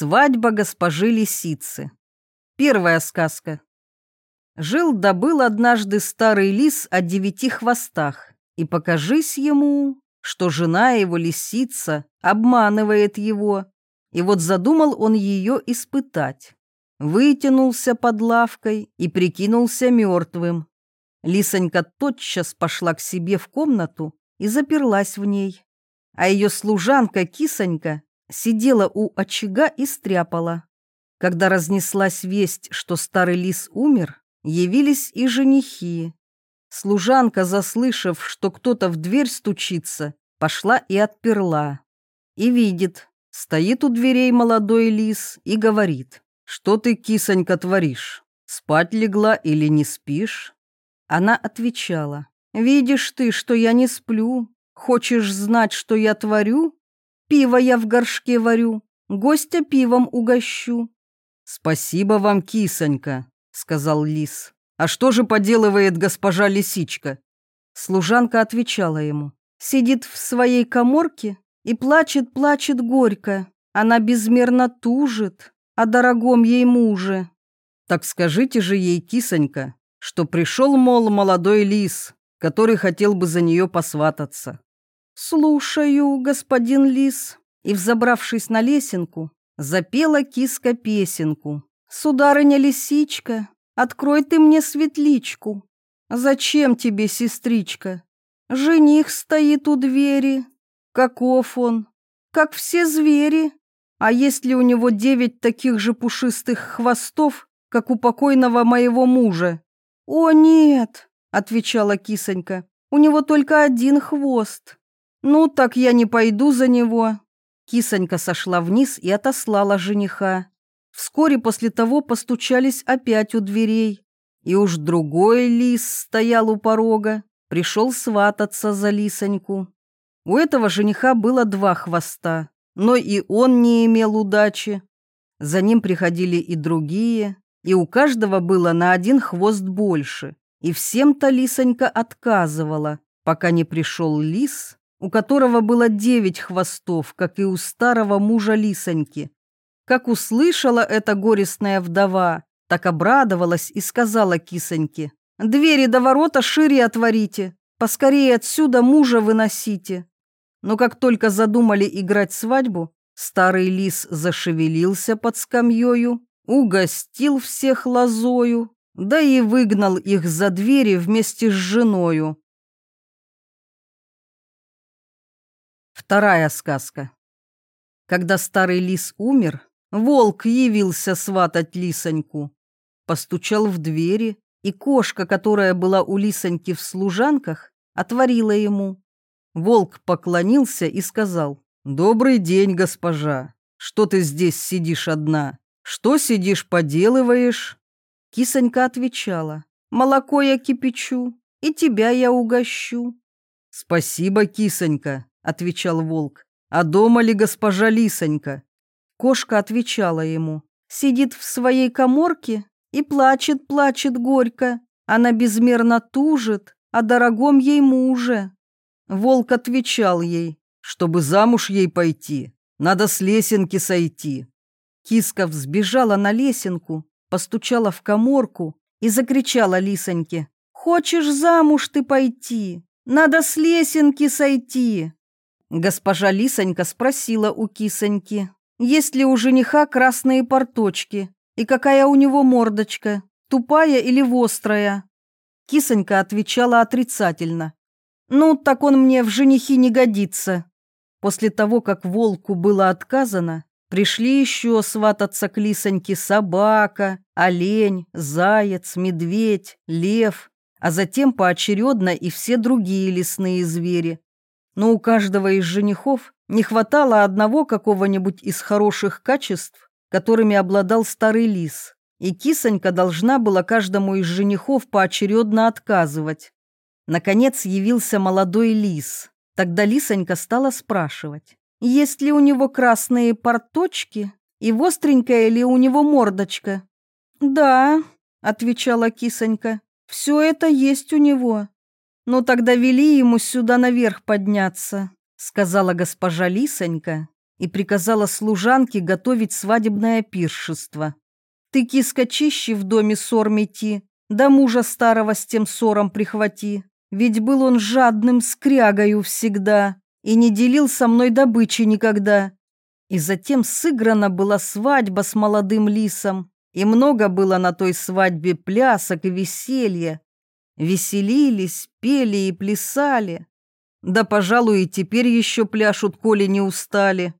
Свадьба госпожи Лисицы. Первая сказка. Жил да однажды старый лис о девяти хвостах, и покажись ему, что жена его лисица обманывает его, и вот задумал он ее испытать. Вытянулся под лавкой и прикинулся мертвым. Лисонька тотчас пошла к себе в комнату и заперлась в ней, а ее служанка Кисонька сидела у очага и стряпала. Когда разнеслась весть, что старый лис умер, явились и женихи. Служанка, заслышав, что кто-то в дверь стучится, пошла и отперла. И видит, стоит у дверей молодой лис и говорит, «Что ты, кисонька, творишь? Спать легла или не спишь?» Она отвечала, «Видишь ты, что я не сплю? Хочешь знать, что я творю? Пиво я в горшке варю, гостя пивом угощу. Спасибо вам, кисонька, сказал лис. А что же поделывает госпожа лисичка? Служанка отвечала ему. Сидит в своей коморке и плачет, плачет горько. Она безмерно тужит о дорогом ей муже. Так скажите же ей, кисонька, что пришел, мол, молодой лис, который хотел бы за нее посвататься. «Слушаю, господин лис», и, взобравшись на лесенку, запела киска песенку. «Сударыня-лисичка, открой ты мне светличку. Зачем тебе, сестричка? Жених стоит у двери. Каков он? Как все звери. А есть ли у него девять таких же пушистых хвостов, как у покойного моего мужа?» «О, нет», — отвечала кисонька, — «у него только один хвост». «Ну, так я не пойду за него». Кисонька сошла вниз и отослала жениха. Вскоре после того постучались опять у дверей. И уж другой лис стоял у порога, пришел свататься за лисоньку. У этого жениха было два хвоста, но и он не имел удачи. За ним приходили и другие, и у каждого было на один хвост больше. И всем-то лисонька отказывала, пока не пришел лис у которого было девять хвостов, как и у старого мужа Лисоньки. Как услышала эта горестная вдова, так обрадовалась и сказала кисоньке, «Двери до ворота шире отворите, поскорее отсюда мужа выносите». Но как только задумали играть свадьбу, старый лис зашевелился под скамьёю, угостил всех лозою, да и выгнал их за двери вместе с женою. Вторая сказка. Когда старый лис умер, волк явился сватать лисоньку. Постучал в двери, и кошка, которая была у лисоньки в служанках, отворила ему. Волк поклонился и сказал, «Добрый день, госпожа. Что ты здесь сидишь одна? Что сидишь, поделываешь?» Кисонька отвечала, «Молоко я кипячу, и тебя я угощу». «Спасибо, кисонька», — отвечал волк. «А дома ли госпожа Лисонька?» Кошка отвечала ему. «Сидит в своей коморке и плачет, плачет горько. Она безмерно тужит о дорогом ей муже». Волк отвечал ей, чтобы замуж ей пойти, надо с лесенки сойти. Киска взбежала на лесенку, постучала в коморку и закричала Лисоньке. «Хочешь замуж ты пойти? Надо с лесенки сойти!» Госпожа Лисонька спросила у кисоньки, есть ли у жениха красные порточки и какая у него мордочка, тупая или вострая. Кисонька отвечала отрицательно. «Ну, так он мне в женихи не годится». После того, как волку было отказано, пришли еще свататься к лисоньке собака, олень, заяц, медведь, лев, а затем поочередно и все другие лесные звери но у каждого из женихов не хватало одного какого-нибудь из хороших качеств, которыми обладал старый лис, и кисонька должна была каждому из женихов поочередно отказывать. Наконец явился молодой лис. Тогда лисонька стала спрашивать, есть ли у него красные порточки и востренькая ли у него мордочка. «Да», — отвечала кисонька, — «все это есть у него, «Ну тогда вели ему сюда наверх подняться», — сказала госпожа Лисонька, и приказала служанке готовить свадебное пиршество. Ты, киска, чище в доме ссор мети, да мужа старого с тем ссором прихвати, ведь был он жадным скрягою всегда и не делил со мной добычи никогда. И затем сыграна была свадьба с молодым лисом, и много было на той свадьбе плясок и веселья. Веселились, пели и плясали. Да, пожалуй, и теперь еще пляшут, коли не устали.